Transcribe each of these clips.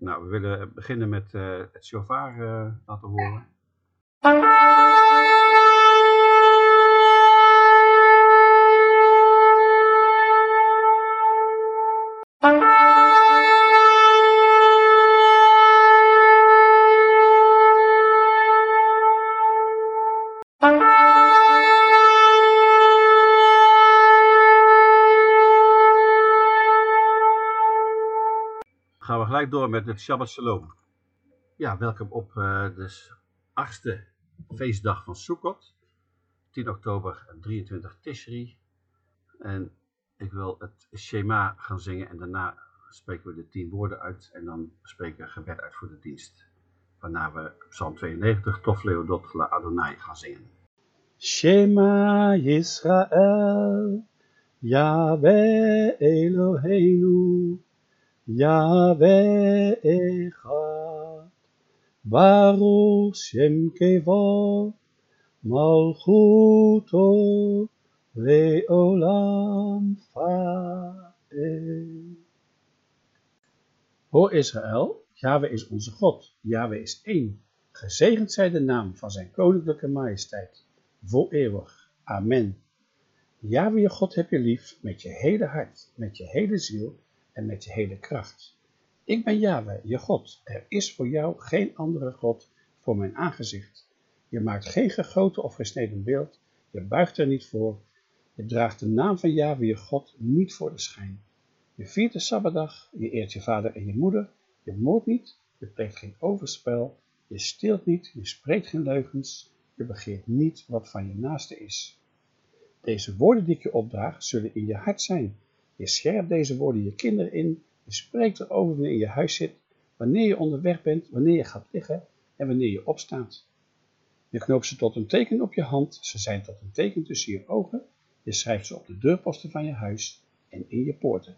Nou, we willen beginnen met uh, het shofar uh, laten horen. Door met het Shabbat Shalom. Ja, welkom op uh, de achtste feestdag van Sukkot. 10 oktober 23 Tishri. En ik wil het Shema gaan zingen en daarna spreken we de tien woorden uit. En dan spreken we gebed uit voor de dienst. Waarna we Psalm 92, Tof Leodot La Adonai gaan zingen. Shema Yisrael, Yahweh Eloheinu. Yahweh Echad, Baruch Shem Kevod, Malchuto Leolam Fae. Hoor Israël, Yahweh is onze God, Yahweh is één. Gezegend zij de naam van zijn koninklijke majesteit, voor eeuwig. Amen. Yahweh je God heb je lief met je hele hart, met je hele ziel en met je hele kracht. Ik ben Yahweh, je God. Er is voor jou geen andere God voor mijn aangezicht. Je maakt geen gegoten of gesneden beeld, je buigt er niet voor. Je draagt de naam van Yahweh, je God, niet voor de schijn. Je viert de Sabbatdag, je eert je vader en je moeder, je moordt niet, je pleegt geen overspel, je steelt niet, je spreekt geen leugens, je begeert niet wat van je naaste is. Deze woorden die ik je opdraag, zullen in je hart zijn, je scherpt deze woorden je kinderen in. Je spreekt erover wanneer je in je huis zit, wanneer je onderweg bent, wanneer je gaat liggen en wanneer je opstaat. Je knoopt ze tot een teken op je hand, ze zijn tot een teken tussen je ogen. Je schrijft ze op de deurposten van je huis en in je poorten.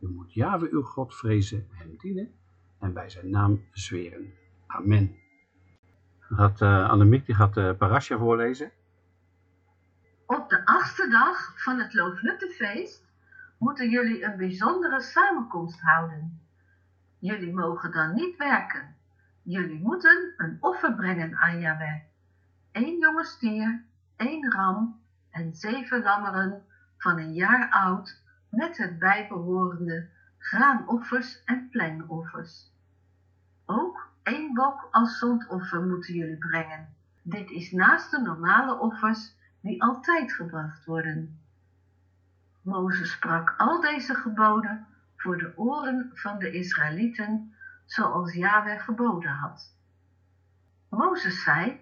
U moet Jahwe uw God vrezen, hem dienen en bij zijn naam zweren. Amen. Gaat, uh, Annemiek die gaat de uh, parasha voorlezen. Op de achtste dag van het Loofhuttenfeest moeten jullie een bijzondere samenkomst houden. Jullie mogen dan niet werken. Jullie moeten een offer brengen aan Yahweh. Eén jonge stier, één ram en zeven lammeren van een jaar oud met het bijbehorende graanoffers en pleinoffers. Ook één bok als zondoffer moeten jullie brengen. Dit is naast de normale offers die altijd gebracht worden. Mozes sprak al deze geboden voor de oren van de Israëlieten, zoals Yahweh geboden had. Mozes zei,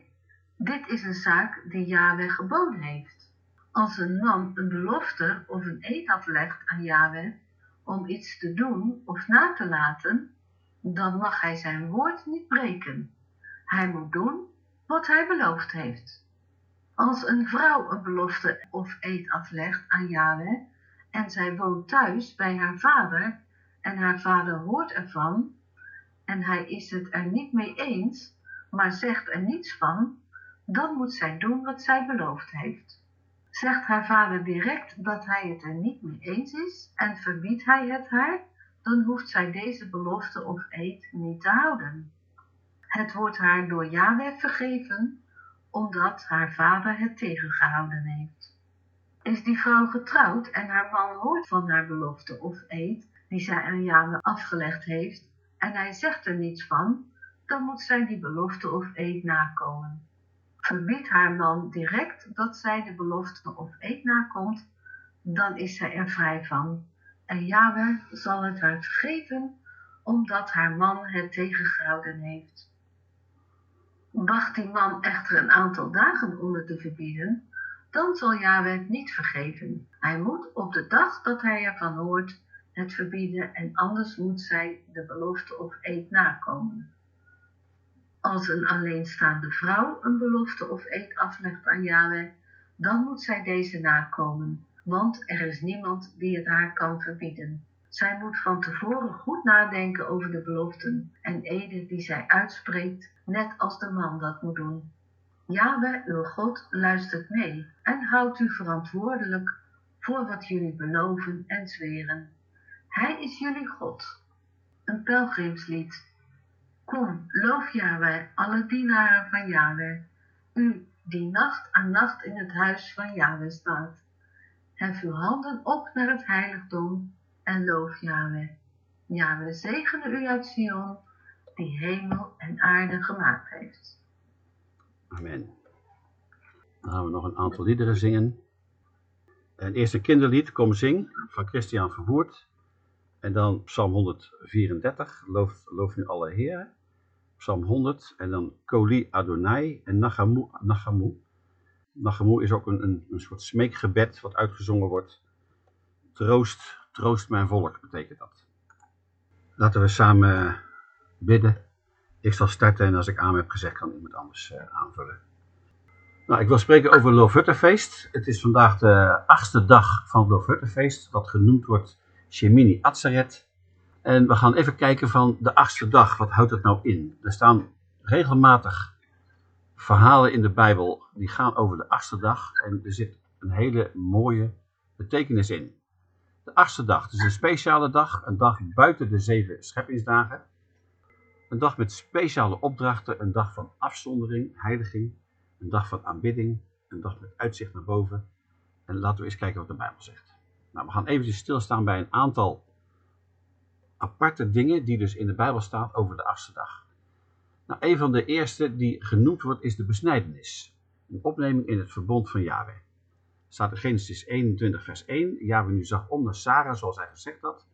dit is een zaak die Yahweh geboden heeft. Als een man een belofte of een eed aflegt aan Yahweh om iets te doen of na te laten, dan mag hij zijn woord niet breken. Hij moet doen wat hij beloofd heeft. Als een vrouw een belofte of eed aflegt aan Yahweh en zij woont thuis bij haar vader en haar vader hoort ervan en hij is het er niet mee eens, maar zegt er niets van, dan moet zij doen wat zij beloofd heeft. Zegt haar vader direct dat hij het er niet mee eens is en verbiedt hij het haar, dan hoeft zij deze belofte of eed niet te houden. Het wordt haar door Yahweh vergeven, omdat haar vader het tegengehouden heeft. Is die vrouw getrouwd en haar man hoort van haar belofte of eed, die zij aan Yahweh afgelegd heeft, en hij zegt er niets van, dan moet zij die belofte of eed nakomen. Verbiedt haar man direct dat zij de belofte of eed nakomt, dan is zij er vrij van. En Yahweh zal het haar vergeven, omdat haar man het tegengehouden heeft. Wacht die man echter een aantal dagen om het te verbieden, dan zal Yahweh niet vergeven. Hij moet op de dag dat hij ervan hoort het verbieden en anders moet zij de belofte of eed nakomen. Als een alleenstaande vrouw een belofte of eed aflegt aan Yahweh, dan moet zij deze nakomen, want er is niemand die het haar kan verbieden. Zij moet van tevoren goed nadenken over de beloften en eden die zij uitspreekt, net als de man dat moet doen. Yahweh, uw God, luistert mee en houdt u verantwoordelijk voor wat jullie beloven en zweren. Hij is jullie God. een pelgrimslied. Kom, loof Yahweh, alle dienaren van Yahweh, u die nacht aan nacht in het huis van Yahweh staat. Hef uw handen op naar het heiligdom en loof Yahweh. Yahweh zegene u uit Sion, die hemel en aarde gemaakt heeft. Amen. Dan gaan we nog een aantal liederen zingen. En eerst een kinderlied, Kom Zing, van Christian Vervoerd. En dan Psalm 134, Loof, loof nu alle heren. Psalm 100 en dan Koli Adonai en. Nachamu. Nachamu is ook een, een, een soort smeekgebed wat uitgezongen wordt. Troost, troost mijn volk, betekent dat. Laten we samen bidden. Ik zal starten en als ik aan heb gezegd kan iemand anders uh, aanvullen. Nou, ik wil spreken over Loofhuttenfeest. Het is vandaag de achtste dag van Loofhuttenfeest, wat genoemd wordt Shemini Atzeret. En we gaan even kijken van de achtste dag, wat houdt het nou in? Er staan regelmatig verhalen in de Bijbel die gaan over de achtste dag en er zit een hele mooie betekenis in. De achtste dag, dus een speciale dag, een dag buiten de zeven scheppingsdagen. Een dag met speciale opdrachten, een dag van afzondering, heiliging, een dag van aanbidding, een dag met uitzicht naar boven. En laten we eens kijken wat de Bijbel zegt. Nou, we gaan eventjes stilstaan bij een aantal aparte dingen die dus in de Bijbel staan over de achtste dag. Nou, een van de eerste die genoemd wordt is de besnijdenis. Een opneming in het verbond van Yahweh. Staat in Genesis 21 vers 1. Yahweh nu zag om naar Sarah zoals hij gezegd had.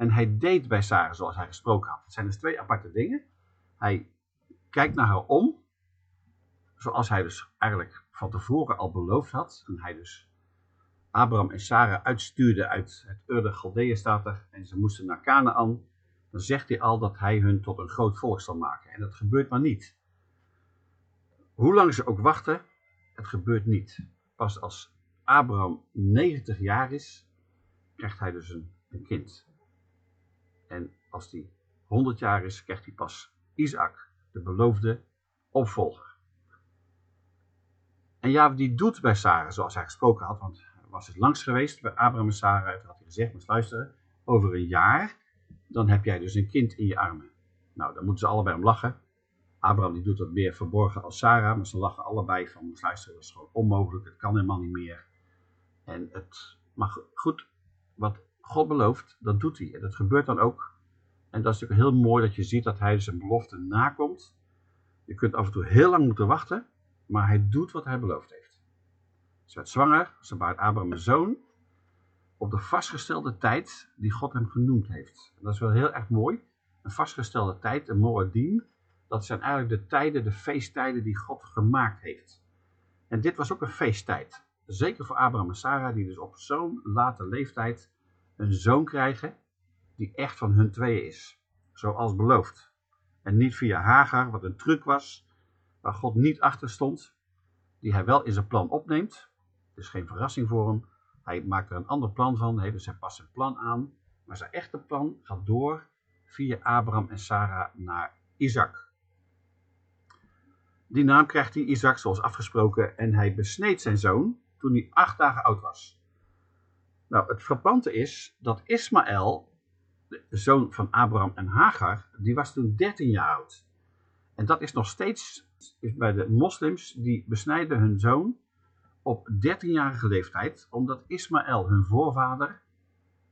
En hij deed bij Sarah zoals hij gesproken had. Het zijn dus twee aparte dingen. Hij kijkt naar haar om. Zoals hij dus eigenlijk van tevoren al beloofd had. En hij dus Abraham en Sarah uitstuurde uit het Ur de Galdeeën staat en ze moesten naar Canaan, dan zegt hij al dat hij hun tot een groot volk zal maken. En dat gebeurt maar niet. Hoe lang ze ook wachten, het gebeurt niet. Pas als Abraham 90 jaar is, krijgt hij dus een kind. En als hij 100 jaar is, krijgt hij pas Isaac, de beloofde opvolger. En ja, die doet bij Sarah zoals hij gesproken had, want was het langs geweest bij Abraham en Sarah. Toen had hij gezegd, moet luisteren, over een jaar, dan heb jij dus een kind in je armen. Nou, dan moeten ze allebei om lachen. Abraham die doet dat meer verborgen als Sarah, maar ze lachen allebei van, moet luisteren, dat is gewoon onmogelijk, het kan helemaal niet meer. En het, maar goed, wat God belooft, dat doet hij. En dat gebeurt dan ook. En dat is natuurlijk heel mooi dat je ziet dat hij zijn belofte nakomt. Je kunt af en toe heel lang moeten wachten, maar hij doet wat hij beloofd heeft. Ze werd zwanger, ze baart Abraham een zoon op de vastgestelde tijd die God hem genoemd heeft. Dat is wel heel erg mooi. Een vastgestelde tijd, een moedim, dat zijn eigenlijk de tijden, de feesttijden die God gemaakt heeft. En dit was ook een feesttijd. Zeker voor Abraham en Sarah, die dus op zo'n late leeftijd een zoon krijgen die echt van hun tweeën is. Zoals beloofd. En niet via Hagar, wat een truc was, waar God niet achter stond, die hij wel in zijn plan opneemt, is geen verrassing voor hem. Hij maakt er een ander plan van, dus hij past zijn plan aan. Maar zijn echte plan gaat door via Abraham en Sarah naar Isaac. Die naam krijgt hij Isaac zoals afgesproken en hij besneed zijn zoon toen hij acht dagen oud was. Nou, het frappante is dat Ismaël, de zoon van Abraham en Hagar, die was toen 13 jaar oud. En dat is nog steeds bij de moslims, die besnijden hun zoon op 13-jarige leeftijd, omdat Ismaël, hun voorvader,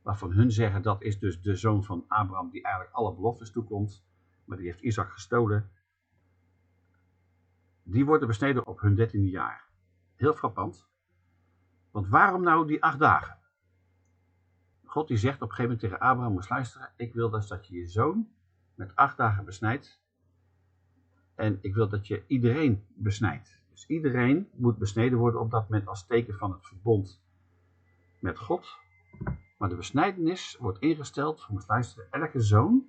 waarvan hun zeggen dat is dus de zoon van Abraham die eigenlijk alle beloftes toekomt, maar die heeft Isaac gestolen, die worden besneden op hun 13e jaar. Heel frappant. Want waarom nou die acht dagen? God die zegt op een gegeven moment tegen Abraham, moest luisteren, ik wil dus dat je je zoon met acht dagen besnijdt. En ik wil dat je iedereen besnijdt. Dus iedereen moet besneden worden op dat moment als teken van het verbond met God. Maar de besnijdenis wordt ingesteld, je moet luisteren, elke zoon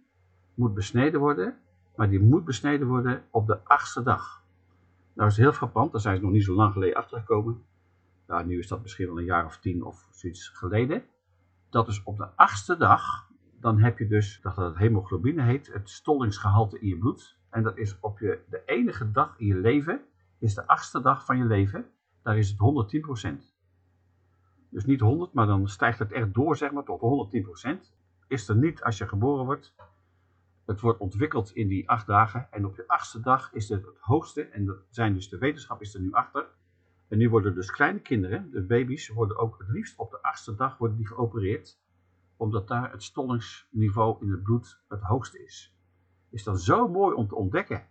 moet besneden worden, maar die moet besneden worden op de achtste dag. Nou is heel frappant, daar zijn ze nog niet zo lang geleden achtergekomen. Nou, nu is dat misschien wel een jaar of tien of zoiets geleden. Dat is op de achtste dag, dan heb je dus, dat het hemoglobine heet, het stollingsgehalte in je bloed. En dat is op je, de enige dag in je leven is de achtste dag van je leven, daar is het 110%. Dus niet 100, maar dan stijgt het echt door zeg maar, tot 110%. Is er niet als je geboren wordt. Het wordt ontwikkeld in die acht dagen en op de achtste dag is het het hoogste, en dat zijn dus de wetenschap is er nu achter. En nu worden dus kleine kinderen, de baby's, worden ook het liefst op de achtste dag worden die geopereerd, omdat daar het stollingsniveau in het bloed het hoogste is. Is dat zo mooi om te ontdekken.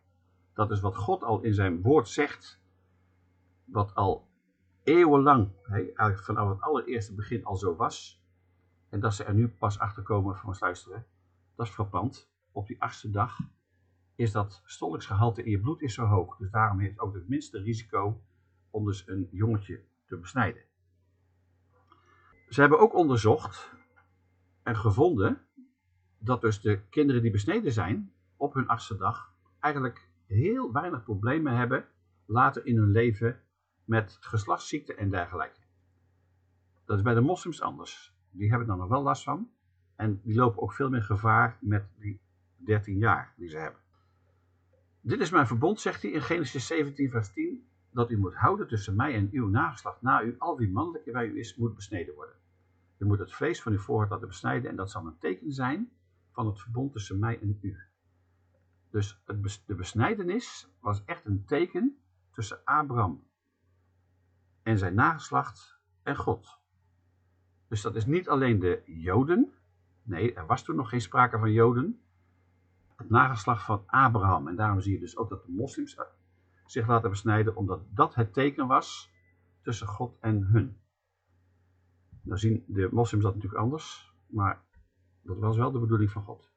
Dat is wat God al in zijn woord zegt, wat al eeuwenlang, eigenlijk vanaf het allereerste begin al zo was. En dat ze er nu pas achter komen van luisteren, dat is frappant. Op die achtste dag is dat stollingsgehalte in je bloed is zo hoog. Dus daarom heeft ook het minste risico om dus een jongetje te besnijden. Ze hebben ook onderzocht en gevonden dat dus de kinderen die besneden zijn op hun achtste dag eigenlijk heel weinig problemen hebben later in hun leven met geslachtsziekten en dergelijke. Dat is bij de moslims anders. Die hebben er nog wel last van. En die lopen ook veel meer gevaar met die 13 jaar die ze hebben. Dit is mijn verbond, zegt hij in Genesis 17, vers 10, dat u moet houden tussen mij en uw nageslacht na u, al wie mannelijke bij u is, moet besneden worden. U moet het vlees van uw voorhoofd laten besnijden en dat zal een teken zijn van het verbond tussen mij en u. Dus de besnijdenis was echt een teken tussen Abraham en zijn nageslacht en God. Dus dat is niet alleen de Joden. Nee, er was toen nog geen sprake van Joden. Het nageslacht van Abraham. En daarom zie je dus ook dat de moslims zich laten besnijden, omdat dat het teken was tussen God en hun. Nou zien de moslims dat natuurlijk anders, maar dat was wel de bedoeling van God.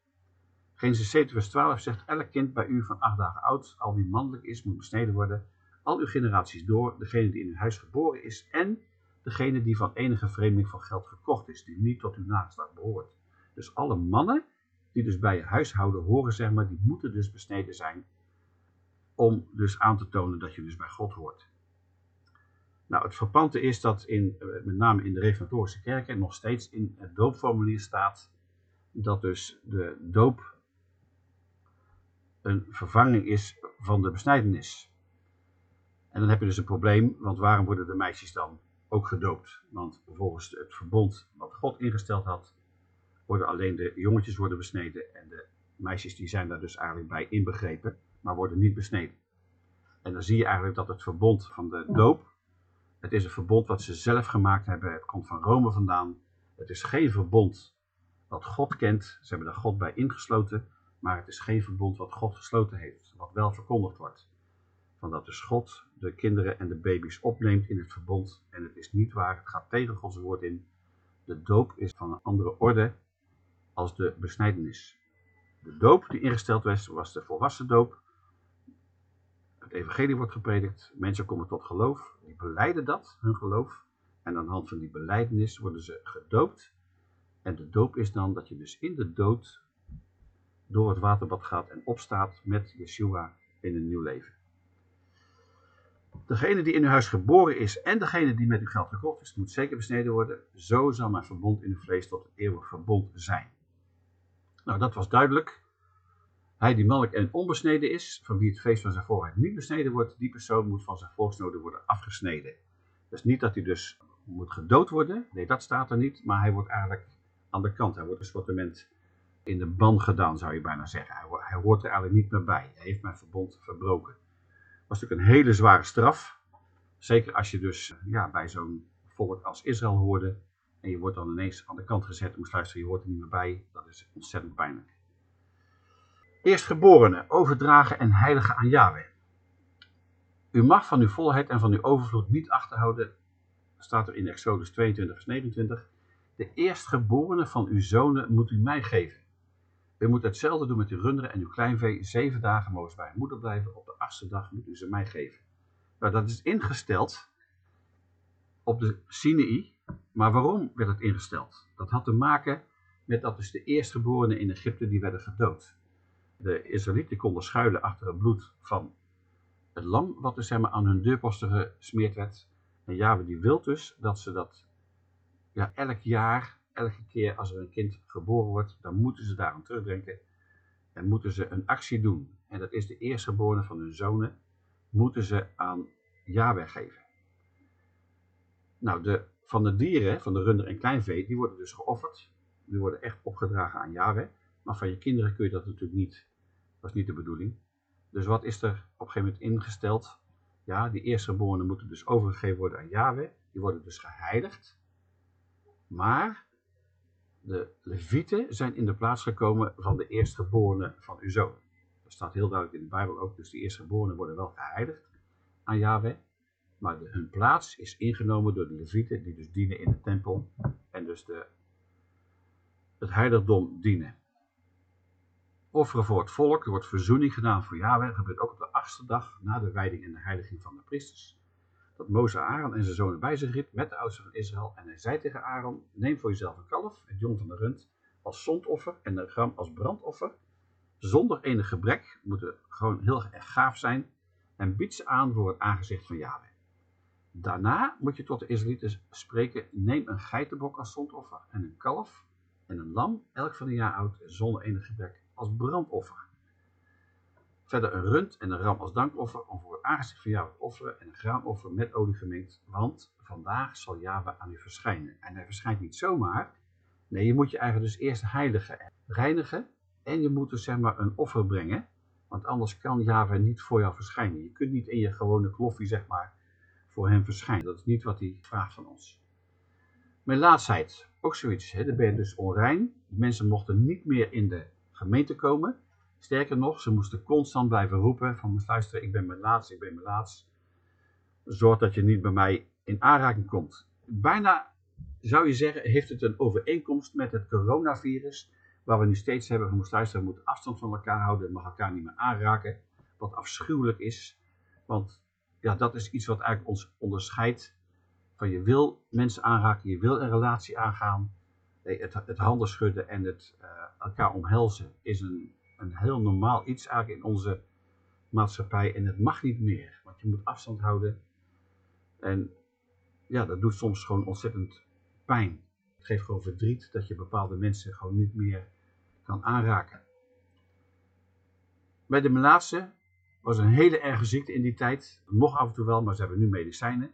Genesis 7 vers 12 zegt, elk kind bij u van acht dagen oud, al wie mannelijk is, moet besneden worden, al uw generaties door, degene die in uw huis geboren is en degene die van enige vreemdeling van geld gekocht is, die niet tot uw nageslacht behoort. Dus alle mannen die dus bij je huishouden horen, zeg maar, die moeten dus besneden zijn om dus aan te tonen dat je dus bij God hoort. Nou, het verpante is dat in, eh, met name in de reformatorische kerken nog steeds in het doopformulier staat dat dus de doop een vervanging is van de besnijdenis. En dan heb je dus een probleem, want waarom worden de meisjes dan ook gedoopt? Want volgens het verbond wat God ingesteld had, worden alleen de jongetjes worden besneden en de meisjes die zijn daar dus eigenlijk bij inbegrepen, maar worden niet besneden. En dan zie je eigenlijk dat het verbond van de doop, het is een verbond wat ze zelf gemaakt hebben, het komt van Rome vandaan. Het is geen verbond wat God kent, ze hebben daar God bij ingesloten, maar het is geen verbond wat God gesloten heeft, wat wel verkondigd wordt. Van dat dus God de kinderen en de baby's opneemt in het verbond en het is niet waar, het gaat tegen Gods woord in. De doop is van een andere orde als de besnijdenis. De doop die ingesteld was, was de volwassen doop. Het evangelie wordt gepredikt, mensen komen tot geloof, die beleiden dat, hun geloof. En aan de hand van die beleidenis worden ze gedoopt. En de doop is dan dat je dus in de dood door het waterbad gaat en opstaat met Yeshua in een nieuw leven. Degene die in uw huis geboren is en degene die met uw geld gekocht is, moet zeker besneden worden. Zo zal mijn verbond in uw vlees tot eeuwig verbond zijn. Nou, dat was duidelijk. Hij die mannelijk en onbesneden is, van wie het feest van zijn voorheid niet besneden wordt, die persoon moet van zijn volksnoden worden afgesneden. Dus niet dat hij dus moet gedood worden, nee dat staat er niet, maar hij wordt eigenlijk aan de kant, hij wordt een sortiment in de ban gedaan zou je bijna zeggen. Hij, hij hoort er eigenlijk niet meer bij, hij heeft mijn verbond verbroken. Dat was natuurlijk een hele zware straf, zeker als je dus ja, bij zo'n volk als Israël hoorde, en je wordt dan ineens aan de kant gezet. Moest luisteren, je hoort er niet meer bij. Dat is ontzettend pijnlijk. Eerstgeborene, overdragen en heiligen aan Yahweh. U mag van uw volheid en van uw overvloed niet achterhouden, staat er in Exodus 22 vers 29. De eerstgeborene van uw zonen moet u mij geven. U moet hetzelfde doen met uw runderen en uw kleinvee. Zeven dagen mogen ze bij uw moeder blijven. Op de achtste dag moet u ze mij geven. Nou, dat is ingesteld op de Sinai, maar waarom werd het ingesteld? Dat had te maken met dat dus de eerstgeborenen in Egypte die werden gedood. De Israëlieten konden schuilen achter het bloed van het lam wat dus aan hun deurposten gesmeerd werd. En Java die wil dus dat ze dat ja, elk jaar, elke keer als er een kind geboren wordt, dan moeten ze daaraan terugdenken. En moeten ze een actie doen. En dat is de eerstgeborene van hun zonen, moeten ze aan Yahweh geven. Nou, de van de dieren, van de runder en kleinvee, die worden dus geofferd. Die worden echt opgedragen aan Yahweh. Maar van je kinderen kun je dat natuurlijk niet. Dat is niet de bedoeling. Dus wat is er op een gegeven moment ingesteld? Ja, die eerstgeborenen moeten dus overgegeven worden aan Yahweh. Die worden dus geheiligd. Maar de levieten zijn in de plaats gekomen van de eerstgeborenen van uw zoon. Dat staat heel duidelijk in de Bijbel ook. Dus die eerstgeborenen worden wel geheiligd aan Yahweh. Maar hun plaats is ingenomen door de levieten die dus dienen in de tempel. En dus de, het heiligdom dienen. Offeren voor het volk. Er wordt verzoening gedaan voor Yahweh. Gebeurt ook op de achtste dag na de wijding en de heiliging van de priesters dat Mozes Aaron en zijn zonen bij zich riep met de oudsten van Israël. En hij zei tegen Aaron, neem voor jezelf een kalf, het jong van de rund, als zondoffer en een ram als brandoffer. Zonder enig gebrek, moeten gewoon heel erg gaaf zijn. En bied ze aan voor het aangezicht van Yahweh. Daarna moet je tot de Israëlieten spreken, neem een geitenbok als zondoffer en een kalf en een lam, elk van een jaar oud, zonder enig gebrek, als brandoffer. Verder een rund en een ram als dankoffer om voor aangezicht van Yahweh te offeren en een graanoffer met olie gemengd, want vandaag zal Yahweh aan u verschijnen. En hij verschijnt niet zomaar, nee, je moet je eigenlijk dus eerst heiligen en reinigen en je moet dus zeg maar een offer brengen, want anders kan Yahweh niet voor jou verschijnen. Je kunt niet in je gewone kloffie zeg maar voor hem verschijnen. Dat is niet wat hij vraagt van ons. Mijn laatstheid, ook zoiets, hè? dan ben je dus onrein. Mensen mochten niet meer in de gemeente komen. Sterker nog, ze moesten constant blijven roepen van luister, ik ben mijn laatst, ik ben mijn laatst. Zorg dat je niet bij mij in aanraking komt. Bijna zou je zeggen, heeft het een overeenkomst met het coronavirus, waar we nu steeds hebben van luisteren, we moeten afstand van elkaar houden, mag elkaar niet meer aanraken, wat afschuwelijk is. Want ja, dat is iets wat eigenlijk ons onderscheidt van je wil mensen aanraken, je wil een relatie aangaan. Het, het handen schudden en het uh, elkaar omhelzen is een een heel normaal iets eigenlijk in onze maatschappij. En het mag niet meer, want je moet afstand houden. En ja, dat doet soms gewoon ontzettend pijn. Het geeft gewoon verdriet dat je bepaalde mensen gewoon niet meer kan aanraken. Bij de Melaatse was een hele erge ziekte in die tijd. Nog af en toe wel, maar ze hebben nu medicijnen.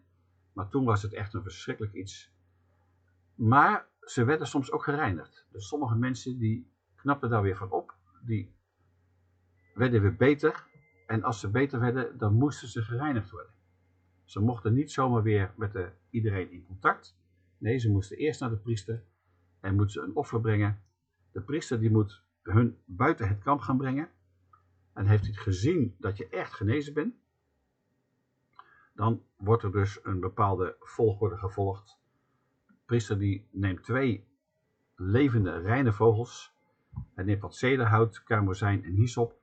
Maar toen was het echt een verschrikkelijk iets. Maar ze werden soms ook gereinigd. Dus sommige mensen die knapten daar weer van op. Die werden weer beter. En als ze beter werden, dan moesten ze gereinigd worden. Ze mochten niet zomaar weer met de, iedereen in contact. Nee, ze moesten eerst naar de priester en moeten ze een offer brengen. De priester die moet hun buiten het kamp gaan brengen. En heeft hij gezien dat je echt genezen bent, dan wordt er dus een bepaalde volgorde gevolgd. Priester die neemt twee levende reine vogels. Hij neemt wat zederhout, karmozijn en hyssop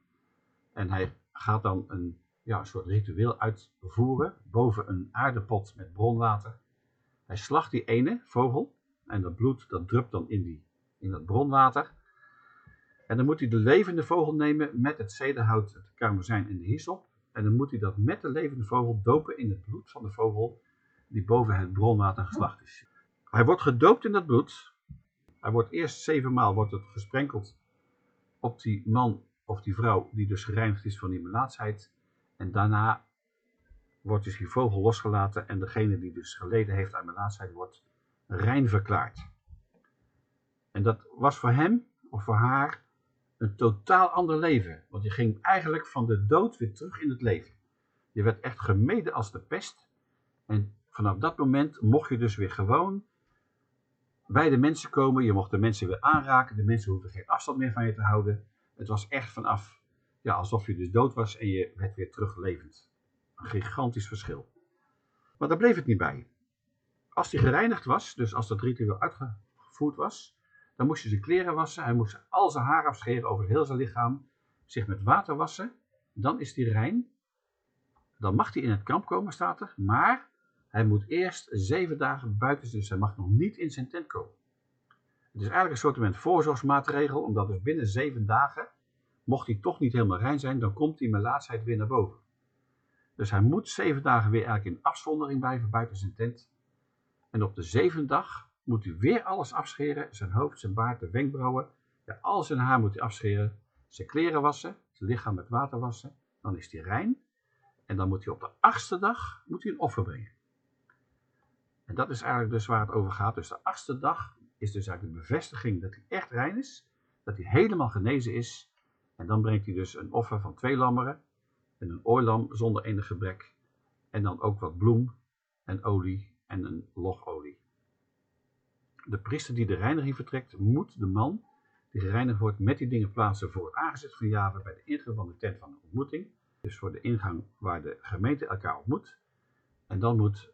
en hij gaat dan een, ja, een soort ritueel uitvoeren boven een aardepot met bronwater. Hij slacht die ene vogel en dat bloed dat drupt dan in, die, in dat bronwater. En dan moet hij de levende vogel nemen met het zederhout, het karmozijn en de hyssop. En dan moet hij dat met de levende vogel dopen in het bloed van de vogel die boven het bronwater geslacht is. Hij wordt gedoopt in dat bloed. Hij wordt eerst zevenmaal wordt het gesprenkeld op die man of die vrouw die dus gereinigd is van die melaatsheid. En daarna wordt dus die vogel losgelaten en degene die dus geleden heeft aan melaatsheid wordt rein verklaard. En dat was voor hem of voor haar een totaal ander leven. Want je ging eigenlijk van de dood weer terug in het leven. Je werd echt gemeden als de pest. En vanaf dat moment mocht je dus weer gewoon bij de mensen komen. Je mocht de mensen weer aanraken. De mensen hoefden geen afstand meer van je te houden. Het was echt vanaf, ja, alsof je dus dood was en je werd weer teruglevend. Een gigantisch verschil. Maar daar bleef het niet bij. Als die gereinigd was, dus als dat ritueel uitgevoerd was, dan moest je zijn kleren wassen. Hij moest al zijn haar afscheren over heel zijn lichaam. Zich met water wassen. Dan is hij rein. Dan mag hij in het kamp komen, staat er. Maar hij moet eerst zeven dagen buiten, dus hij mag nog niet in zijn tent komen. Het is eigenlijk een soort voorzorgsmaatregel, omdat dus binnen zeven dagen, mocht hij toch niet helemaal rein zijn, dan komt die melaatsheid weer naar boven. Dus hij moet zeven dagen weer eigenlijk in afzondering blijven buiten zijn tent. En op de zevende dag moet hij weer alles afscheren, zijn hoofd, zijn baard, de wenkbrauwen, ja, al zijn haar moet hij afscheren, zijn kleren wassen, zijn lichaam met water wassen, dan is hij rein. En dan moet hij op de achtste dag moet hij een offer brengen. En dat is eigenlijk dus waar het over gaat. Dus de achtste dag is dus eigenlijk de bevestiging dat hij echt rein is. dat hij helemaal genezen is. En dan brengt hij dus een offer van twee lammeren en een ooilam zonder enig gebrek. En dan ook wat bloem en olie en een logolie. De priester die de reiniging vertrekt, moet de man die gereinigd wordt met die dingen plaatsen voor het aangezicht van Java bij de ingang van de tent van de ontmoeting. Dus voor de ingang waar de gemeente elkaar ontmoet. En dan moet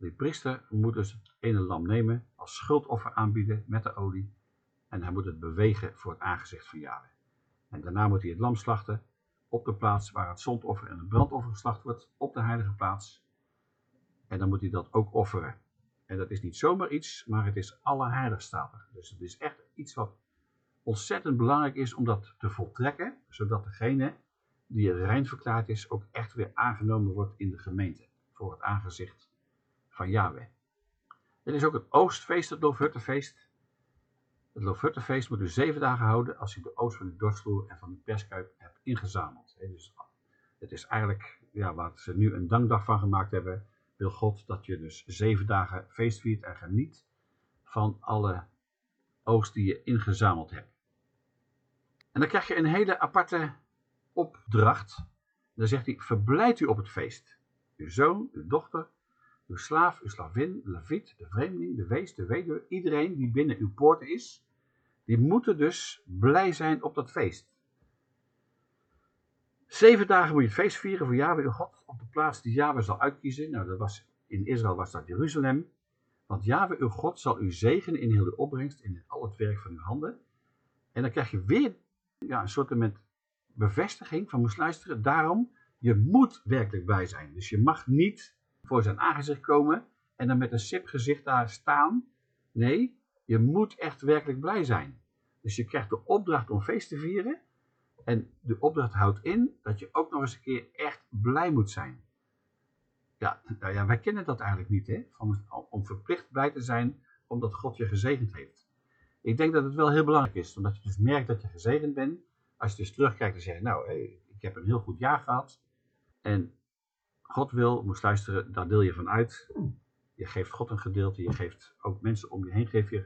de priester moet dus het ene lam nemen als schuldoffer aanbieden met de olie. En hij moet het bewegen voor het aangezicht van Java. En daarna moet hij het lam slachten op de plaats waar het zondoffer en het brandoffer geslacht wordt, op de heilige plaats. En dan moet hij dat ook offeren. En dat is niet zomaar iets, maar het is allerheilig er. Dus het is echt iets wat ontzettend belangrijk is om dat te voltrekken, zodat degene die rein verklaard is ook echt weer aangenomen wordt in de gemeente, voor het aangezicht Het is ook het oostfeest, het Loofhuttenfeest. Het Loofhuttenfeest moet u zeven dagen houden als u de oost van de dorsvloer en van de perskuip hebt ingezameld. Dus het is eigenlijk, ja, waar ze nu een dankdag van gemaakt hebben, wil God dat je dus zeven dagen feest viert en geniet van alle oogst die je ingezameld hebt. En dan krijg je een hele aparte opdracht. Dan zegt hij, verblijdt u op het feest. Uw zoon, uw dochter, uw slaaf, uw slavin, de leviet, de vreemdeling, de wees, de weduwe, iedereen die binnen uw poorten is, die moeten dus blij zijn op dat feest. Zeven dagen moet je het feest vieren voor Yahweh uw God op de plaats die Yahweh zal uitkiezen. Nou, dat was, in Israël was dat Jeruzalem. Want Yahweh uw God zal u zegenen in heel de opbrengst en in al het werk van uw handen. En dan krijg je weer ja, een soort met bevestiging van moest luisteren. Daarom, je moet werkelijk blij zijn. Dus je mag niet voor zijn aangezicht komen en dan met een sip gezicht daar staan. Nee, je moet echt werkelijk blij zijn. Dus je krijgt de opdracht om feest te vieren. En de opdracht houdt in dat je ook nog eens een keer echt blij moet zijn. Ja, nou ja wij kennen dat eigenlijk niet, hè? Om, verplicht blij te zijn omdat God je gezegend heeft. Ik denk dat het wel heel belangrijk is, omdat je dus merkt dat je gezegend bent. Als je dus terugkijkt en zegt, nou, ik heb een heel goed jaar gehad. En God wil, moest luisteren, daar deel je van uit. Je geeft God een gedeelte, je geeft ook mensen om je heen, geef je,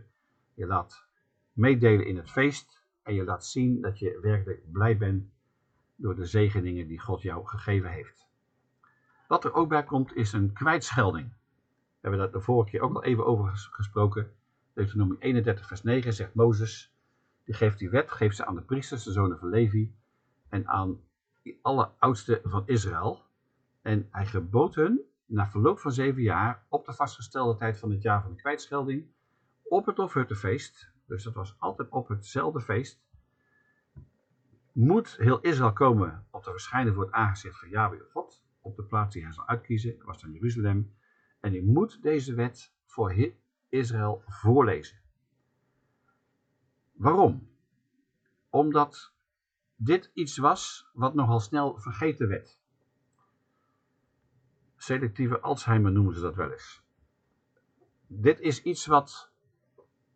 je laat meedelen in het feest. En je laat zien dat je werkelijk blij bent door de zegeningen die God jou gegeven heeft. Wat er ook bij komt is een kwijtschelding. We hebben daar de vorige keer ook al even over gesproken. Deuteronomie 31 vers 9 zegt Mozes, die geeft die wet, geeft ze aan de priesters, de zonen van Levi, en aan alle oudsten van Israël. En hij gebood hun, na verloop van zeven jaar, op de vastgestelde tijd van het jaar van de kwijtschelding, op het Lofhuttenfeest, dus dat was altijd op hetzelfde feest, moet heel Israël komen op te verschijnen voor het aangezicht van Yahweh God, op de plaats die hij zal uitkiezen, dat was dan Jeruzalem, en hij moet deze wet voor Israël voorlezen. Waarom? Omdat dit iets was wat nogal snel vergeten werd. Selectieve Alzheimer noemen ze dat wel eens. Dit is iets wat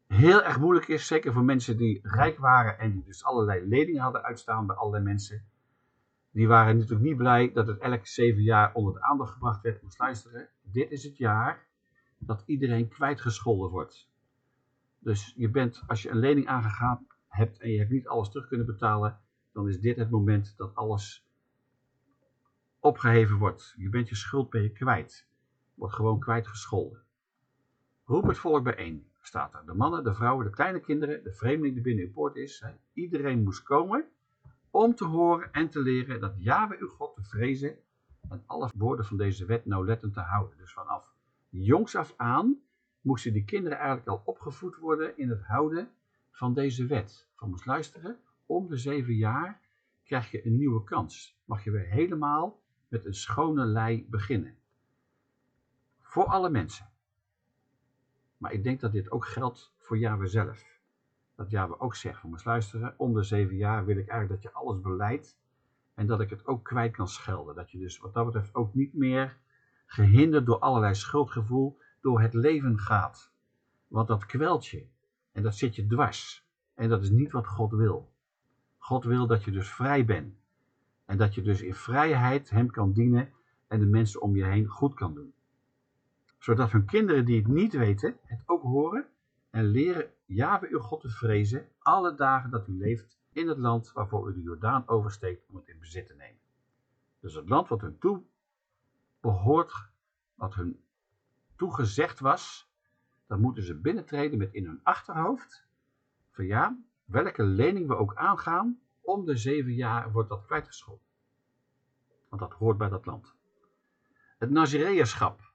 heel erg moeilijk is, zeker voor mensen die rijk waren en die dus allerlei leningen hadden uitstaan bij allerlei mensen. Die waren natuurlijk niet blij dat het elk zeven jaar onder de aandacht gebracht werd. Moest luisteren, dit is het jaar dat iedereen kwijtgescholden wordt. Dus je bent, als je een lening aangegaan hebt en je hebt niet alles terug kunnen betalen, dan is dit het moment dat alles opgeheven wordt. Je bent je schuld ben je kwijt. Wordt gewoon kwijtgescholden. Roep het volk bijeen, staat er. De mannen, de vrouwen, de kleine kinderen, de vreemdeling die binnen uw poort is. Iedereen moest komen om te horen en te leren dat Yahweh uw God te vrezen en alle woorden van deze wet nauwlettend te houden. Dus vanaf jongs af aan moesten die kinderen eigenlijk al opgevoed worden in het houden van deze wet. Van moest luisteren, om de zeven jaar krijg je een nieuwe kans. Mag je weer helemaal met een schone lei beginnen. Voor alle mensen. Maar ik denk dat dit ook geldt voor Yahweh zelf. Dat Yahweh ook zegt, van moest luisteren, om de zeven jaar wil ik eigenlijk dat je alles beleidt. En dat ik het ook kwijt kan schelden. Dat je dus wat dat betreft ook niet meer gehinderd door allerlei schuldgevoel, door het leven gaat. Want dat kwelt je. En dat zit je dwars. En dat is niet wat God wil. God wil dat je dus vrij bent. En dat je dus in vrijheid hem kan dienen en de mensen om je heen goed kan doen. Zodat hun kinderen die het niet weten, het ook horen en leren Yahweh uw God te vrezen alle dagen dat u leeft in het land waarvoor u de Jordaan oversteekt om het in bezit te nemen. Dus het land wat hun toe behoort, wat hun toegezegd was, dan moeten ze binnentreden met in hun achterhoofd van ja, welke lening we ook aangaan, om de zeven jaar wordt dat kwijtgescholden. Want dat hoort bij dat land. Het Nazireërschap.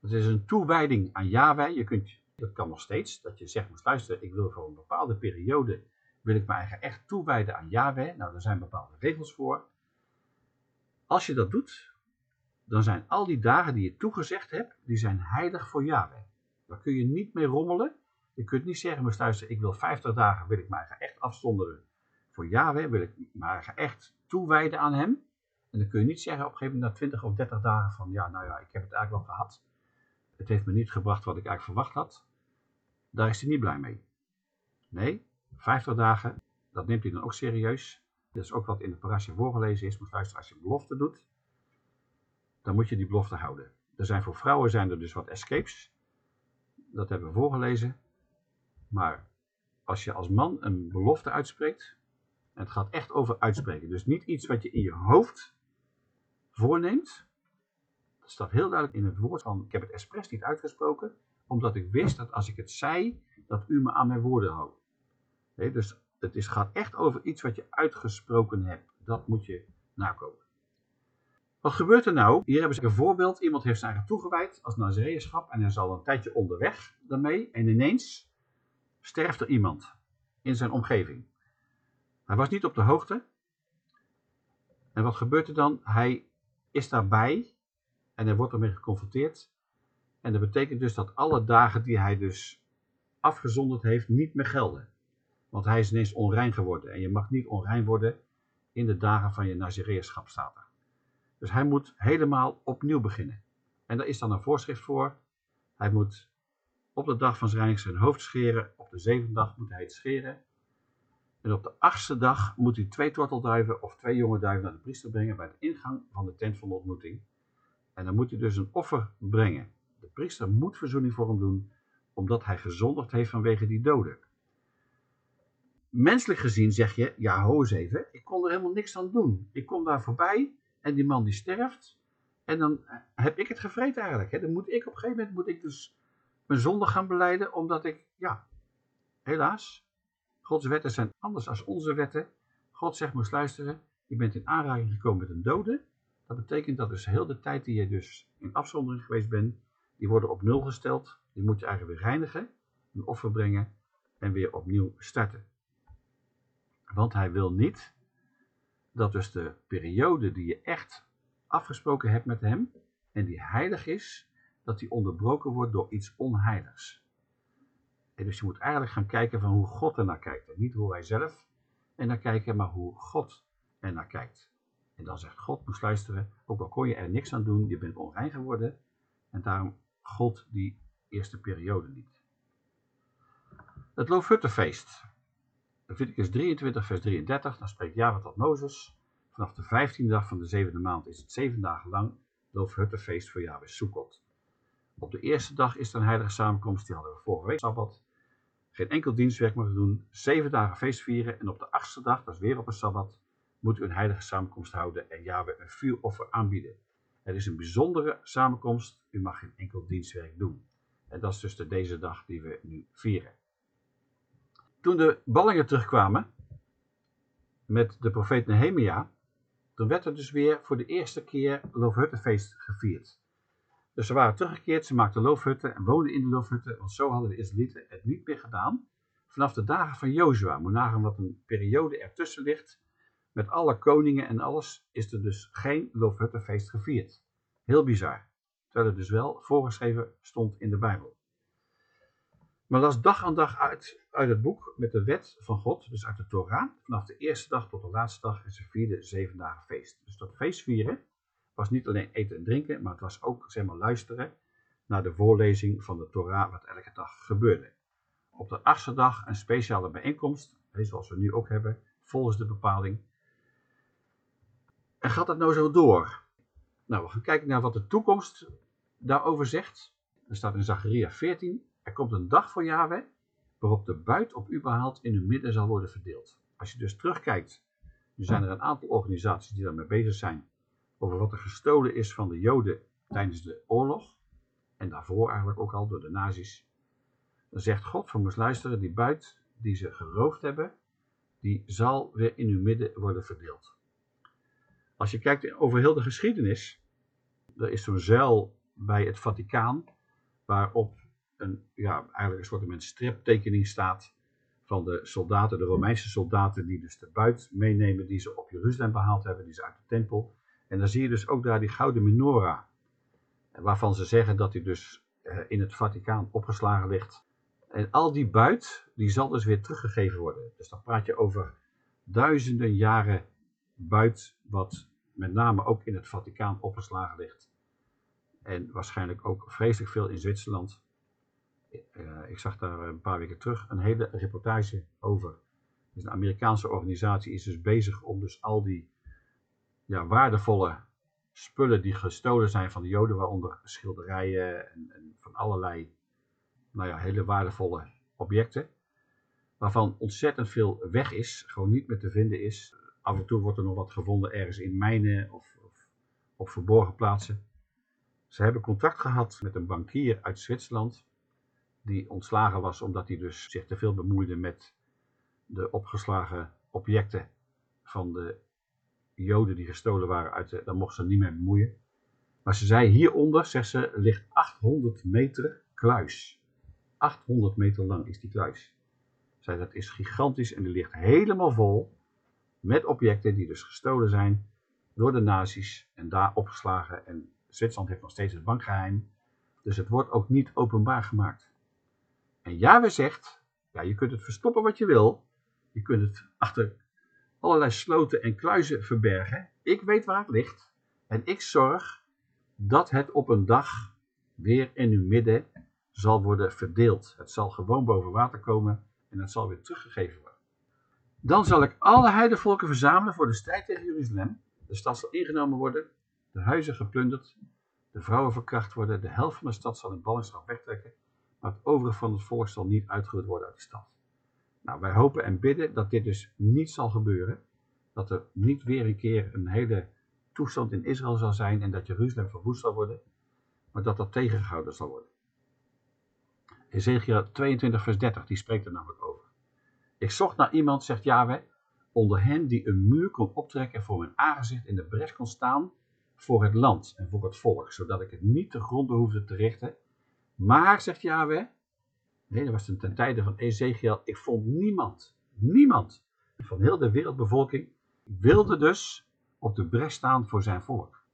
Dat is een toewijding aan Yahweh. Je kunt, dat kan nog steeds, dat je zegt, moet luisteren, ik wil voor een bepaalde periode, wil ik me eigen echt toewijden aan Yahweh. Nou, daar zijn bepaalde regels voor. Als je dat doet, dan zijn al die dagen die je toegezegd hebt, die zijn heilig voor Yahweh. Daar kun je niet mee rommelen. Je kunt niet zeggen, maar luisteren, ik wil 50 dagen, wil ik eigen echt afzonderen voor Yahweh, wil ik eigen echt toewijden aan hem. En dan kun je niet zeggen op een gegeven moment na 20 of 30 dagen van, ja, nou ja, ik heb het eigenlijk wel gehad. Het heeft me niet gebracht wat ik eigenlijk verwacht had. Daar is hij niet blij mee. Nee, 50 dagen, dat neemt hij dan ook serieus. Dat is ook wat in de parasje voorgelezen is. Maar luister, als je belofte doet, dan moet je die belofte houden. Er zijn voor vrouwen zijn er dus wat escapes. Dat hebben we voorgelezen. Maar als je als man een belofte uitspreekt, het gaat echt over uitspreken. Dus niet iets wat je in je hoofd voorneemt. Dat staat heel duidelijk in het woord van, ik heb het expres niet uitgesproken, omdat ik wist dat als ik het zei, dat u me aan mijn woorden houdt. Dus het is, gaat echt over iets wat je uitgesproken hebt. Dat moet je nakomen. Wat gebeurt er nou? Hier hebben ze een voorbeeld. Iemand heeft zijn eigen toegewijd als nazareënschap en hij is al een tijdje onderweg daarmee. En ineens sterft er iemand in zijn omgeving. Hij was niet op de hoogte. En wat gebeurt er dan? Hij is daarbij en hij wordt ermee geconfronteerd. En dat betekent dus dat alle dagen die hij dus afgezonderd heeft niet meer gelden. Want hij is ineens onrein geworden. En je mag niet onrein worden in de dagen van je nazireerschap staat. Dus hij moet helemaal opnieuw beginnen. En daar is dan een voorschrift voor. Hij moet op de dag van zijn zijn hoofd scheren. Op de zevende dag moet hij het scheren. En op de achtste dag moet hij twee tortelduiven of twee jonge duiven naar de priester brengen bij de ingang van de tent van de ontmoeting. En dan moet hij dus een offer brengen. De priester moet verzoening voor hem doen, omdat hij gezondigd heeft vanwege die doden. Menselijk gezien zeg je, ja ho eens even, ik kon er helemaal niks aan doen. Ik kom daar voorbij en die man die sterft. En dan heb ik het gevreten eigenlijk. Hè. Dan moet ik op een gegeven moment moet ik dus mijn zonde gaan beleiden, omdat ik, ja, helaas, Gods wetten zijn anders dan onze wetten. God zegt, moest luisteren, je bent in aanraking gekomen met een dode. Dat betekent dat dus heel de tijd die je dus in afzondering geweest bent, die worden op nul gesteld. Die moet je eigenlijk weer reinigen, een offer brengen en weer opnieuw starten. Want hij wil niet dat dus de periode die je echt afgesproken hebt met hem en die heilig is, dat die onderbroken wordt door iets onheiligs. En dus je moet eigenlijk gaan kijken van hoe God er naar kijkt. En niet hoe wij zelf er naar kijken, maar hoe God er naar kijkt. En dan zegt God, moest luisteren, ook al kon je er niks aan doen, je bent onrein geworden. En daarom God die eerste periode niet. Het Loofhuttenfeest. Leviticus 23 vers 33, dan spreekt Java tot Mozes. Vanaf de vijftiende dag van de zevende maand is het zeven dagen lang Loofhuttenfeest voor Yahweh Sukkot. Op de eerste dag is er een heilige samenkomst, die hadden we vorige week Sabbat. Geen enkel dienstwerk mag doen, zeven dagen feest vieren en op de achtste dag, dat is weer op een Sabbat, moet u een heilige samenkomst houden en Yahweh een vuuroffer aanbieden. Het is een bijzondere samenkomst, u mag geen enkel dienstwerk doen. En dat is dus de, deze dag die we nu vieren. Toen de ballingen terugkwamen met de profeet Nehemia, toen werd er dus weer voor de eerste keer Loofhuttenfeest gevierd. Dus ze waren teruggekeerd, ze maakten loofhutten en woonden in de loofhutten, want zo hadden de Israëlieten het niet meer gedaan. Vanaf de dagen van Jozua, moet nagaan wat een periode ertussen ligt, met alle koningen en alles, is er dus geen loofhuttenfeest gevierd. Heel bizar, terwijl het dus wel voorgeschreven stond in de Bijbel. Maar las dag aan dag uit, uit het boek met de wet van God, dus uit de Torah, vanaf de eerste dag tot de laatste dag en ze vierden zeven dagen feest. Dus dat feest vieren was niet alleen eten en drinken, maar het was ook zeg maar, luisteren naar de voorlezing van de Torah wat elke dag gebeurde. Op de achtste dag een speciale bijeenkomst, zoals we nu ook hebben, volgens de bepaling. En gaat dat nou zo door? Nou, we gaan kijken naar wat de toekomst daarover zegt. Er staat in Zacharia 14, er komt een dag voor Yahweh, waarop de buit op u behaald in uw midden zal worden verdeeld. Als je dus terugkijkt, zijn er een aantal organisaties die daarmee bezig zijn over wat er gestolen is van de Joden tijdens de oorlog, en daarvoor eigenlijk ook al door de nazi's. Dan zegt God van ons luisteren, die buit die ze geroofd hebben, die zal weer in uw midden worden verdeeld. Als je kijkt over heel de geschiedenis, er is zo'n zuil bij het Vaticaan, waarop een, ja, eigenlijk een soort striptekening staat van de soldaten, de Romeinse soldaten, die dus de buit meenemen die ze op Jeruzalem behaald hebben, die ze uit de tempel. En dan zie je dus ook daar die gouden menorah, waarvan ze zeggen dat die dus eh, in het Vaticaan opgeslagen ligt. En al die buit, die zal dus weer teruggegeven worden. Dus dan praat je over duizenden jaren buit, wat met name ook in het Vaticaan opgeslagen ligt. En waarschijnlijk ook vreselijk veel in Zwitserland. Uh, ik zag daar een paar weken terug een hele reportage over. Dus een Amerikaanse organisatie is dus bezig om dus al die ja, waardevolle spullen die gestolen zijn van de Joden, waaronder schilderijen en, en van allerlei nou ja, hele waardevolle objecten, waarvan ontzettend veel weg is, gewoon niet meer te vinden is. Af en toe wordt er nog wat gevonden ergens in mijnen of, of op verborgen plaatsen. Ze hebben contact gehad met een bankier uit Zwitserland, die ontslagen was omdat hij dus zich te veel bemoeide met de opgeslagen objecten van de Joden die gestolen waren uit daar mocht ze niet meer bemoeien. Maar ze zei hieronder, zegt ze, ligt 800 meter kluis. 800 meter lang is die kluis. Zij dat is gigantisch en die ligt helemaal vol met objecten die dus gestolen zijn door de nazi's en daar opgeslagen. En Zwitserland heeft nog steeds het bankgeheim, dus het wordt ook niet openbaar gemaakt. En Yahweh zegt, ja, je kunt het verstoppen wat je wil, je kunt het achter allerlei sloten en kluizen verbergen. Ik weet waar het ligt en ik zorg dat het op een dag weer in uw midden zal worden verdeeld. Het zal gewoon boven water komen en het zal weer teruggegeven worden. Dan zal ik alle heidevolken verzamelen voor de strijd tegen Jeruzalem. De stad zal ingenomen worden, de huizen geplunderd, de vrouwen verkracht worden, de helft van de stad zal in ballingschap wegtrekken, maar het overige van het volk zal niet uitgeroeid worden uit de stad. Nou, wij hopen en bidden dat dit dus niet zal gebeuren. Dat er niet weer een keer een hele toestand in Israël zal zijn en dat Jeruzalem verwoest zal worden, maar dat dat tegengehouden zal worden. Ezekiel 22 vers 30, die spreekt er namelijk over. Ik zocht naar iemand, zegt Yahweh, onder hen die een muur kon optrekken voor mijn aangezicht in de bres kon staan voor het land en voor het volk, zodat ik het niet te gronden hoefde te richten. Maar, zegt Yahweh, nee, dat was ten tijde van Ezekiel, ik vond niemand, niemand van heel de wereldbevolking wilde dus op de bres staan voor zijn volk.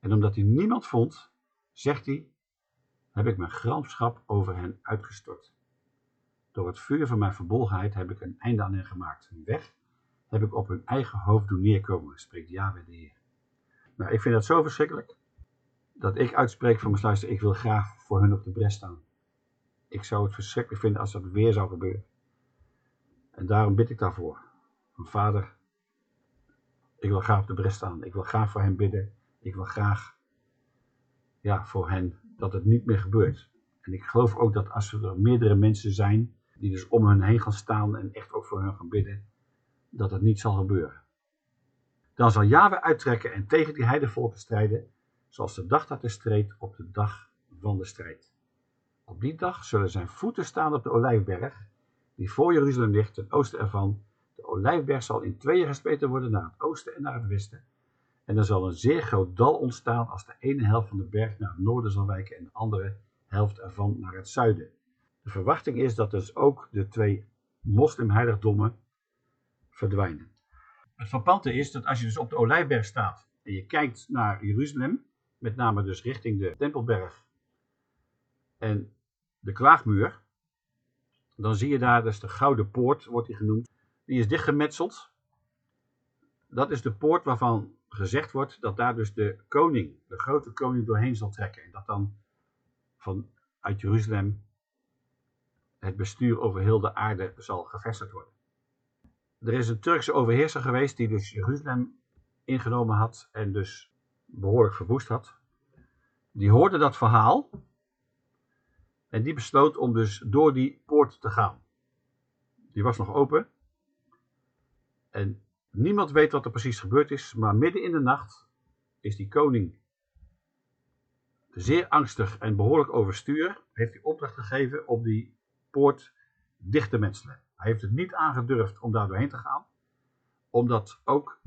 En omdat hij niemand vond, zegt hij, heb ik mijn gramschap over hen uitgestort. Door het vuur van mijn verbolgenheid heb ik een einde aan hen gemaakt. Hun weg heb ik op hun eigen hoofd doen neerkomen, spreekt Yahweh de Heer. Nou, ik vind dat zo verschrikkelijk, dat ik uitspreek van mijn sluister, ik wil graag voor hun op de bres staan. Ik zou het verschrikkelijk vinden als dat weer zou gebeuren. En daarom bid ik daarvoor. Van vader, ik wil graag op de bres staan. Ik wil graag voor hen bidden. Ik wil graag ja, voor hen dat het niet meer gebeurt. En ik geloof ook dat als er meerdere mensen zijn die dus om hen heen gaan staan en echt ook voor hen gaan bidden, dat het niet zal gebeuren. Dan zal Yahweh uittrekken en tegen die heidevolken strijden, zoals de dag dat hij streed op de dag van de strijd. Op die dag zullen zijn voeten staan op de olijfberg, die voor Jeruzalem ligt, ten oosten ervan. De olijfberg zal in tweeën gespleten worden naar het oosten en naar het westen. En er zal een zeer groot dal ontstaan als de ene helft van de berg naar het noorden zal wijken en de andere helft ervan naar het zuiden. De verwachting is dat dus ook de twee moslimheiligdommen verdwijnen. Het verpante is dat als je dus op de Olijfberg staat en je kijkt naar Jeruzalem, met name dus richting de Tempelberg en de Klaagmuur, dan zie je daar dus de Gouden Poort, wordt die genoemd. Die is dichtgemetseld. Dat is de poort waarvan gezegd wordt dat daar dus de koning, de grote koning doorheen zal trekken. En dat dan vanuit Jeruzalem het bestuur over heel de aarde zal gevestigd worden. Er is een Turkse overheerser geweest die dus Jeruzalem ingenomen had en dus behoorlijk verwoest had. Die hoorde dat verhaal en die besloot om dus door die poort te gaan. die was nog open. En niemand weet wat er precies gebeurd is, maar midden in de nacht is die koning zeer angstig en behoorlijk overstuur, heeft hij opdracht gegeven om die poort dicht te metselen. Hij heeft het niet aangedurfd om daar doorheen te gaan, omdat ook,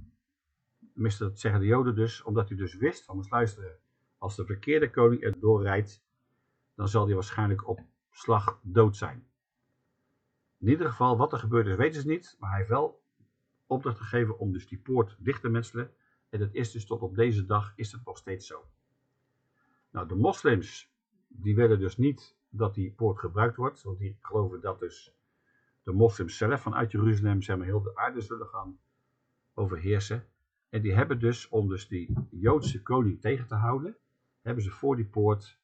dat zeggen de joden dus, omdat hij dus wist van, luisteren, als de verkeerde koning er doorrijdt, dan zal hij waarschijnlijk op slag dood zijn. In ieder geval, wat er gebeurd is, weten ze niet, maar hij heeft wel opdracht gegeven om dus die poort dicht te metselen. En dat is dus tot op deze dag is het nog steeds zo. Nou, de moslims, die willen dus niet dat die poort gebruikt wordt, want die geloven dat dus de moslims zelf vanuit Jeruzalem, zeg maar, heel de aarde zullen gaan overheersen. En die hebben dus, om dus die Joodse koning tegen te houden, hebben ze voor die poort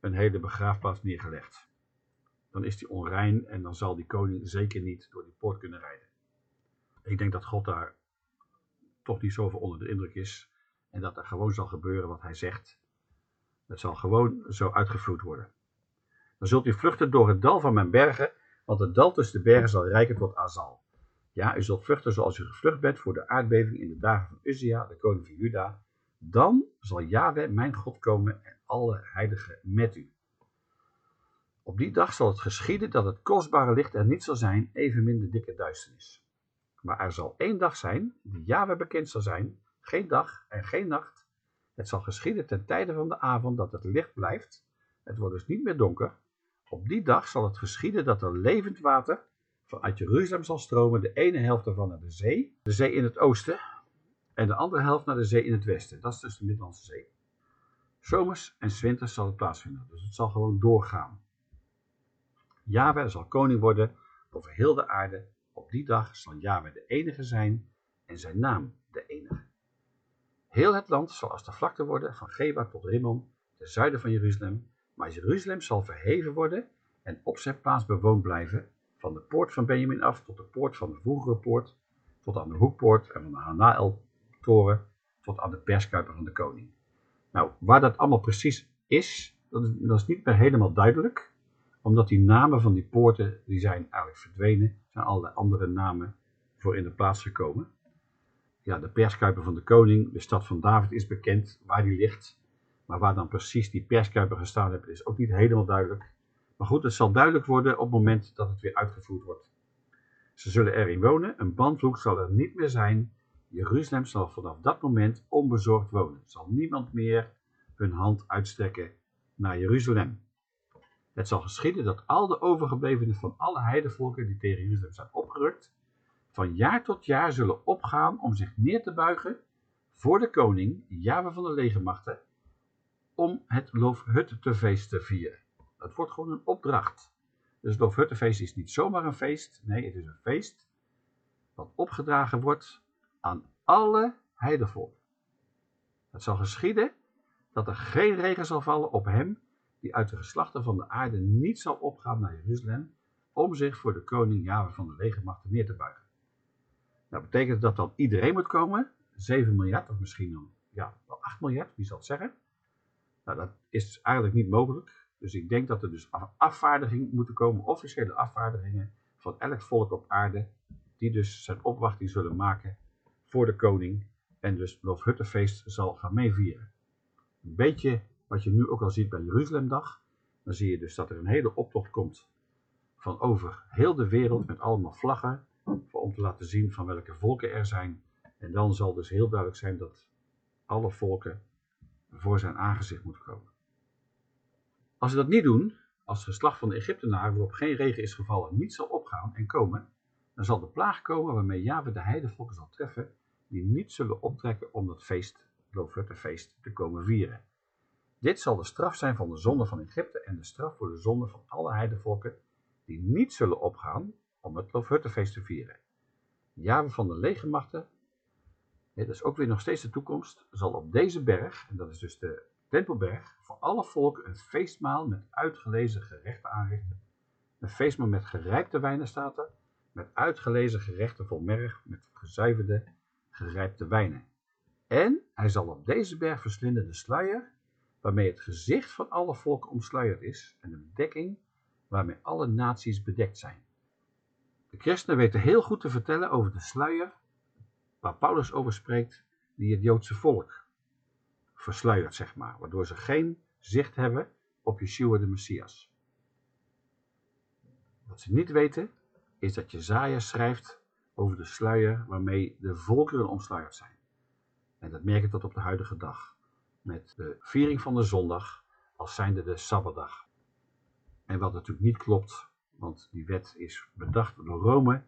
een hele begraafplaats neergelegd. Dan is die onrein en dan zal die koning zeker niet door die poort kunnen rijden. Ik denk dat God daar toch niet zoveel onder de indruk is en dat er gewoon zal gebeuren wat hij zegt. Het zal gewoon zo uitgevloed worden. Dan zult u vluchten door het dal van mijn bergen, want het dal tussen de bergen zal rijken tot Azal. Ja, u zult vluchten zoals u gevlucht bent voor de aardbeving in de dagen van Uzia, de koning van Juda. Dan zal Yahweh, mijn God, komen en alle heiligen met u. Op die dag zal het geschieden dat het kostbare licht er niet zal zijn, evenmin de dikke duisternis. Maar er zal één dag zijn, die Yahweh bekend zal zijn, geen dag en geen nacht. Het zal geschieden ten tijde van de avond dat het licht blijft. Het wordt dus niet meer donker. Op die dag zal het geschieden dat er levend water vanuit Jeruzalem zal stromen, de ene helft ervan naar de zee, de zee in het oosten, en de andere helft naar de zee in het westen. Dat is dus de Middellandse Zee. Zomers en winters zal het plaatsvinden, dus het zal gewoon doorgaan. Yahweh zal koning worden over heel de aarde. Op die dag zal Yahweh de enige zijn en zijn naam de enige. Heel het land zal als de vlakte worden van Geba tot Rimmon, ten zuiden van Jeruzalem. Maar Jeruzalem zal verheven worden en op zijn plaats bewoond blijven, van de poort van Benjamin af tot de poort van de vroegere poort, tot aan de hoekpoort en van de Hanael-toren tot aan de perskuiper van de koning. Nou, waar dat allemaal precies is, dat is, dat is niet meer helemaal duidelijk omdat die namen van die poorten, die zijn eigenlijk verdwenen, zijn allerlei andere namen voor in de plaats gekomen. Ja, de perskuiper van de koning, de stad van David is bekend, waar die ligt. Maar waar dan precies die perskuiper gestaan heeft, is ook niet helemaal duidelijk. Maar goed, het zal duidelijk worden op het moment dat het weer uitgevoerd wordt. Ze zullen erin wonen, een bandvloek zal er niet meer zijn. Jeruzalem zal vanaf dat moment onbezorgd wonen. Zal niemand meer hun hand uitstrekken naar Jeruzalem. Het zal geschieden dat al de overgeblevenen van alle heidevolken die tegen Jeruzalem zijn opgerukt, van jaar tot jaar zullen opgaan om zich neer te buigen voor de koning, Java van de legermachten, om het Loofhuttenfeest te vieren. Het wordt gewoon een opdracht. Dus het Loofhuttenfeest is niet zomaar een feest, nee, het is een feest wat opgedragen wordt aan alle heidevolken. Het zal geschieden dat er geen regen zal vallen op hem die uit de geslachten van de aarde niet zal opgaan naar Jeruzalem, om zich voor de koning Java van de legermachten neer te buigen. Nou, betekent dat dan iedereen moet komen? 7 miljard, of misschien dan, ja, wel 8 miljard, wie zal het zeggen? Nou, dat is eigenlijk niet mogelijk. Dus ik denk dat er dus afvaardigingen moeten komen, officiële afvaardigingen van elk volk op aarde, die dus zijn opwachting zullen maken voor de koning en dus Loofhuttenfeest zal gaan meevieren. Een beetje wat je nu ook al ziet bij Jeruzalemdag, dan zie je dus dat er een hele optocht komt van over heel de wereld met allemaal vlaggen, om te laten zien van welke volken er zijn. En dan zal dus heel duidelijk zijn dat alle volken voor zijn aangezicht moeten komen. Als ze dat niet doen, als het geslacht van de Egyptenaren, waarop geen regen is gevallen, niet zal opgaan en komen, dan zal de plaag komen waarmee Java de heidevolken zal treffen, die niet zullen optrekken om het feest, te komen vieren. Dit zal de straf zijn van de zonde van Egypte en de straf voor de zonde van alle heidevolken die niet zullen opgaan om het Loofhuttenfeest te vieren. Jaren van de legermachten, dat is ook weer nog steeds de toekomst, zal op deze berg, en dat is dus de Tempelberg, voor alle volken een feestmaal met uitgelezen gerechten aanrichten. Een feestmaal met gerijpte wijnen staat er, met uitgelezen gerechten vol merg, met gezuiverde, gerijpte wijnen. En hij zal op deze berg verslinden de sluier waarmee het gezicht van alle volken omsluierd is en de bedekking waarmee alle naties bedekt zijn. De christenen weten heel goed te vertellen over de sluier waar Paulus over spreekt, die het Joodse volk versluiert, zeg maar, waardoor ze geen zicht hebben op Yeshua de Messias. Wat ze niet weten, is dat Jezaja schrijft over de sluier waarmee de volkeren omsluierd zijn. En dat merk ik tot op de huidige dag, met de viering van de zondag als zijnde de Sabbatdag. En wat natuurlijk niet klopt, want die wet is bedacht door Rome.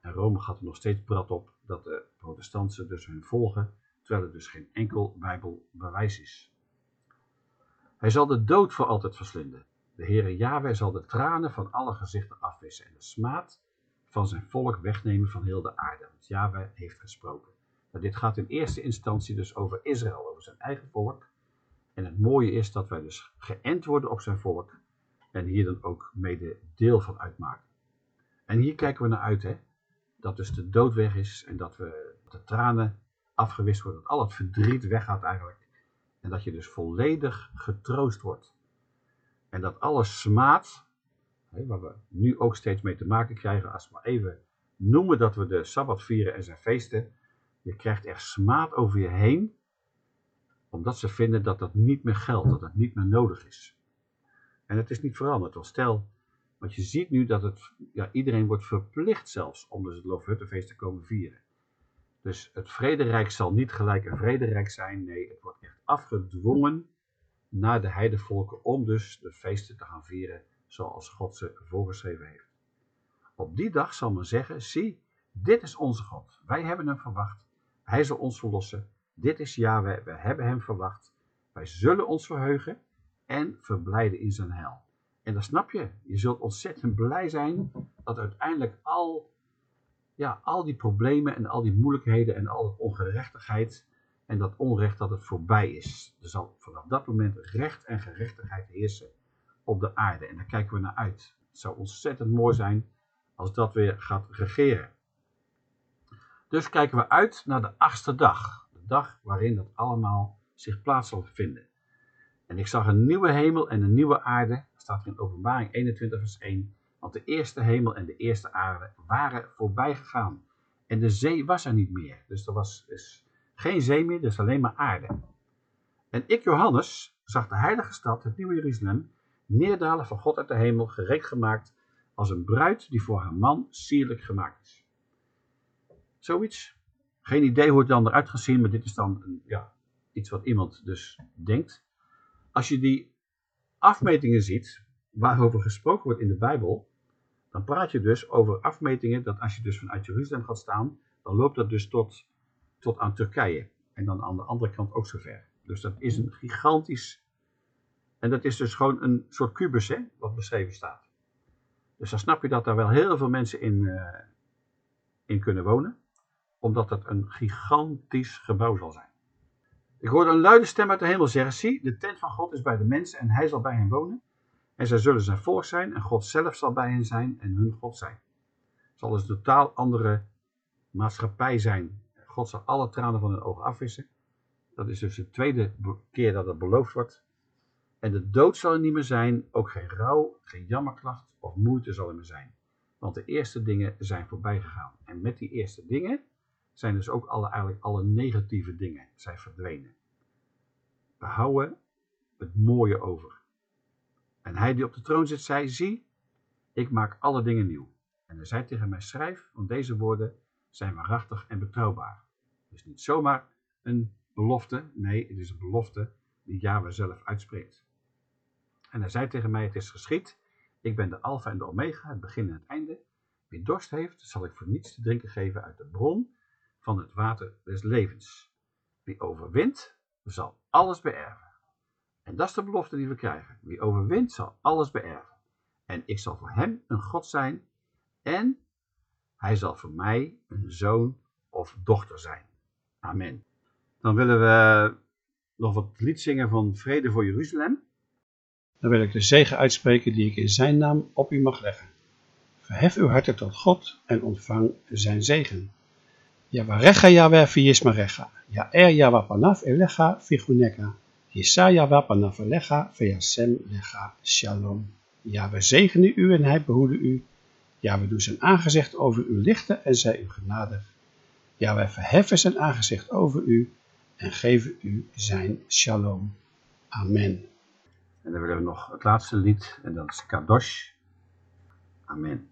En Rome gaat er nog steeds prat op dat de protestanten dus hun volgen, terwijl er dus geen enkel bijbelbewijs is. Hij zal de dood voor altijd verslinden. De Heere Yahweh zal de tranen van alle gezichten afwissen en de smaad van zijn volk wegnemen van heel de aarde. Want Yahweh heeft gesproken. Nou, dit gaat in eerste instantie dus over Israël, over zijn eigen volk. En het mooie is dat wij dus geënt worden op zijn volk en hier dan ook mede deel van uitmaken. En hier kijken we naar uit, hè? dat dus de dood weg is en dat we de tranen afgewist worden, dat al het verdriet weggaat eigenlijk. En dat je dus volledig getroost wordt. En dat alle smaad, waar we nu ook steeds mee te maken krijgen, als we maar even noemen dat we de Sabbat vieren en zijn feesten, je krijgt echt smaad over je heen, omdat ze vinden dat dat niet meer geldt, dat het niet meer nodig is. En het is niet veranderd, want stel, want je ziet nu dat het, ja, iedereen wordt verplicht zelfs om dus het Loofhuttenfeest te komen vieren. Dus het vrederijk zal niet gelijk een vrederijk zijn, nee, het wordt echt afgedwongen naar de heidevolken om dus de feesten te gaan vieren zoals God ze voorgeschreven heeft. Op die dag zal men zeggen, zie, dit is onze God, wij hebben hem verwacht, hij zal ons verlossen, dit is Yahweh, we hebben hem verwacht, wij zullen ons verheugen en verblijden in zijn heil. En dan snap je, je zult ontzettend blij zijn dat uiteindelijk al, ja, al die problemen en al die moeilijkheden en al die ongerechtigheid en dat onrecht dat het voorbij is. Er zal vanaf dat moment recht en gerechtigheid heersen op de aarde. En daar kijken we naar uit. Het zou ontzettend mooi zijn als dat weer gaat regeren. Dus kijken we uit naar de achtste dag. De dag waarin dat allemaal zich plaats zal vinden. En ik zag een nieuwe hemel en een nieuwe aarde, staat er in openbaring 21 vers 1. Want de eerste hemel en de eerste aarde waren voorbij gegaan. En de zee was er niet meer. Dus er was dus geen zee meer, dus alleen maar aarde. En ik, Johannes, zag de heilige stad, het nieuwe Jeruzalem, neerdalen van God uit de hemel, gereed gemaakt als een bruid die voor haar man sierlijk gemaakt is. Zoiets. Geen idee hoe het dan eruit gaat zien, maar dit is dan ja, iets wat iemand dus denkt. Als je die afmetingen ziet, waarover gesproken wordt in de Bijbel, dan praat je dus over afmetingen dat als je dus vanuit Jeruzalem gaat staan, dan loopt dat dus tot, tot aan Turkije. En dan aan de andere kant ook zover. Dus dat is een gigantisch, en dat is dus gewoon een soort kubus, hè, wat beschreven staat. Dus dan snap je dat daar wel heel veel mensen in, uh, in kunnen wonen, omdat dat een gigantisch gebouw zal zijn. Ik hoorde een luide stem uit de hemel zeggen, zie, de tent van God is bij de mensen en hij zal bij hen wonen. En zij zullen zijn volk zijn en God zelf zal bij hen zijn en hun God zijn. Het zal dus een totaal andere maatschappij zijn. God zal alle tranen van hun ogen afwissen. Dat is dus de tweede keer dat het beloofd wordt. En de dood zal er niet meer zijn, ook geen rouw, geen jammerklacht of moeite zal er meer zijn. Want de eerste dingen zijn voorbij gegaan. En met die eerste dingen zijn dus ook alle, eigenlijk alle negatieve dingen zijn verdwenen. We houden het mooie over. En hij die op de troon zit, zei, zie, ik maak alle dingen nieuw. En hij zei tegen mij, schrijf, want deze woorden zijn waarachtig en betrouwbaar. Dus niet zomaar een belofte, nee, het is een belofte die Yahweh zelf uitspreekt. En hij zei tegen mij, het is geschied, ik ben de alfa en de omega, het begin en het einde. Wie dorst heeft, zal ik voor niets te drinken geven uit de bron van het water des levens. Wie overwint, zal alles beërven. En dat is de belofte die we krijgen. Wie overwint, zal alles beërven. En ik zal voor hem een God zijn. En hij zal voor mij een zoon of dochter zijn. Amen. Dan willen we nog wat lied zingen van Vrede voor Jeruzalem. Dan wil ik de zegen uitspreken die ik in zijn naam op u mag leggen. Verhef uw harten tot God en ontvang zijn zegen. Yavarecha Yahweh viyismarecha. Ya'er Yahweh panav elecha viguneka. Yisa Yahweh panav elecha viyasem lecha shalom. Yahweh zegene u en hij behoede u. Ja, we doen zijn aangezicht over u lichten en zij u genadig. Ja, wij verheffen zijn aangezicht over u en geven u zijn shalom. Amen. En dan willen we nog het laatste lied, en dat is Kadosh. Amen.